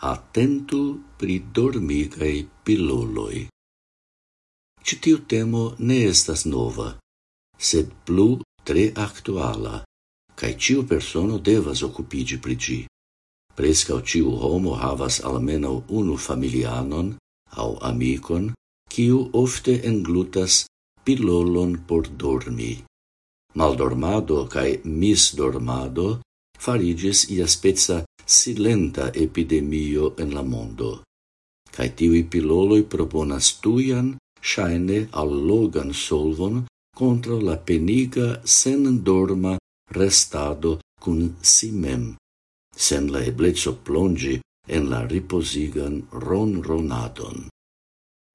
attentu pri dormigai piloloi. Citiu temo ne estas nova, sed plu tre actuala, cae ciu persono devas occupigi pri gi. Prescau ciu homo havas almeno unu familianon au amicon, ciu ofte englutas pilolon por dormi. Maldormado cae misdormado farigis iaspeza silenta epidemio en la mondo. Cai tivi piloloi proponas tuian, shaine allogan solvon contra la peniga sen dorma restado cun si mem, sen la eblezzo plongi en la riposigan ron ronadon.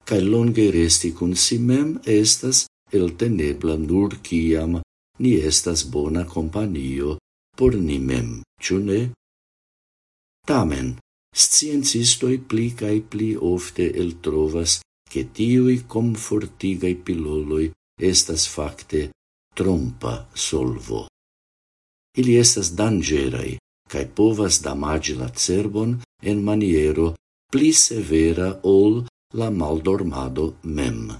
Cai longe resti cun si mem estas el tenebla nur ciam ni estas bona companio por ni mem, ĉu ne? Tamen, sciencistoi pli cae pli ofte eltrovas che tiui comfortigai piloloi estas facte trompa solvo. Ili estas dangerai, cae povas damagi la cerbon en maniero pli severa ol la maldormado mem.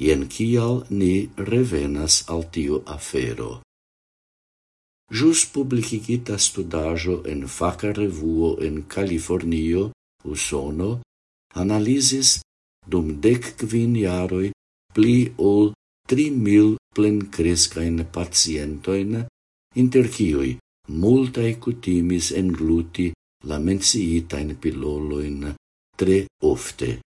Ien kial ni revenas al tiu afero jus publicigita studajo en faca revuo en Californio, Usono, analisis dum dec quin jaroi pli ol 3.000 plencrescain pacientoin, inter cioi multae cutimis engluti la menciitain piloloin tre ofte.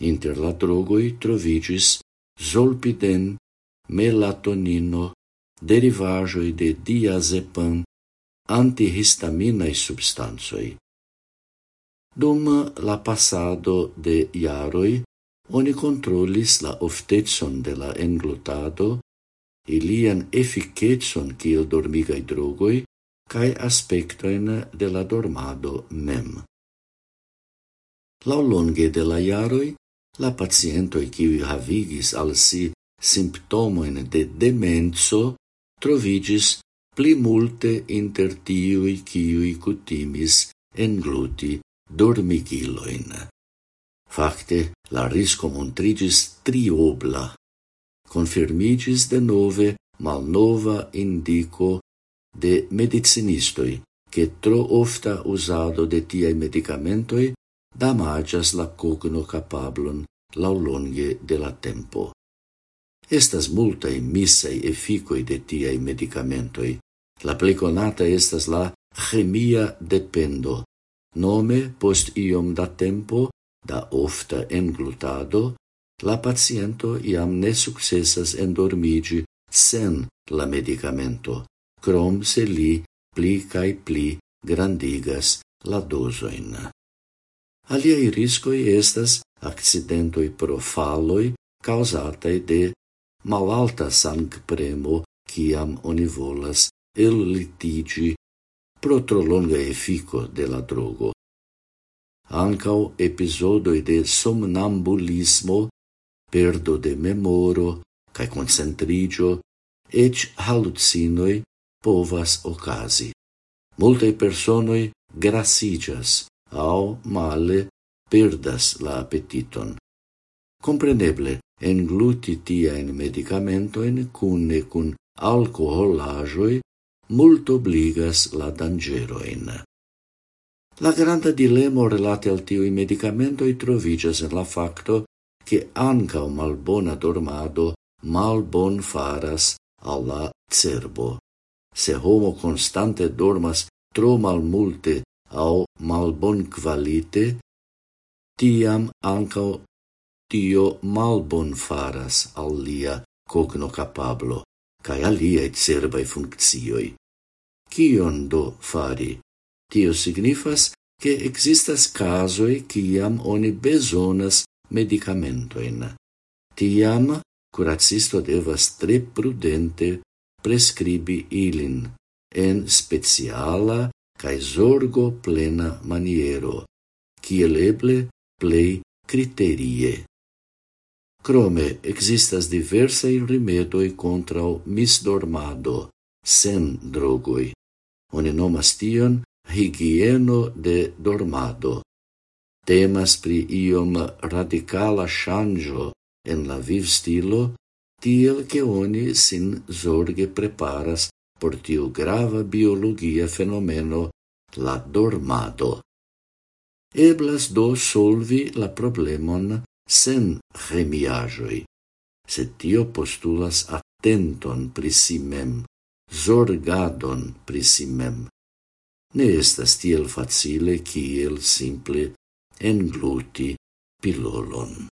Inter la drogoi trovigis zolpiden, melatonino, derivajoi de diazepam antihistaminae substansoi. Dum la passado de iaroi, oni controllis la oftetson de la englutado, ilian efficetson kiel dormigai drogoi, cae aspectoin de la dormado mem. Laulonge de la iaroi, la pacientoi kiwi havigis al si simptomoin de demenso trovigis pli multe inter tiui ciui cutimis engluti dormigiloin. Fakte, la risco montrigis triobla. Confirmigis de nove malnova indico de medicinistoi che tro ofta usado de tiai medicamentoi damagias la cogno capablon laulonge de la tempo. Estas multae misei efficoi de tiai medicamentoi. La pleconata estas la chemia dependo, nome post iom da tempo, da ofta englutado, la paciento iam ne successas endormigi sen la medicamento, crom se li pli cae pli grandigas la dosoin. Aliai riscoi estas accidentoi pro falloi causatae de malalta sangpremo ciam oni volas el litigi pro tro longa effico de la drogo. Ancau episodoi de somnambulismo, perdo de memoro, cae concentrigio, ec halucinoi povas ocasi. Multae personoi grasigas au male perdas la appetiton. Compreneble, engluti tia in medicamento in cunne cun alcoholajoi multobligas la dangeroin. La granda dilemo relate al tiui medicamentoi trovigas en la facto che anca malbona dormado malbon faras alla cerbo. Se homo constante dormas tro mal multe au malbon qualite, tiam ancao tio malbon faras al lia cogno capablo cae aliae cerbae funccioi. Cion do fari? Tio signifas che existas casoi ciam oni besonas medicamentoin. Tiam, curacisto devas tre prudente prescribi ilin en speciala cae zorgo plena maniero, kiel eble plei criterie. Crome existas diversai rimedoi contrau misdormado, sen drogoi. Oni nomas tion higieno de dormado. Temas pri iom radicala shangio en la viv stilo, tiel che oni sin zorge preparas por tiu grava biologia fenomeno la dormado. Eblas do solvi la problemon sen remiaĵoj, sed tio postulas attenton prisimem, zorgadon prisimem. Ne estas tiel facile kiel simple engluti pilolon.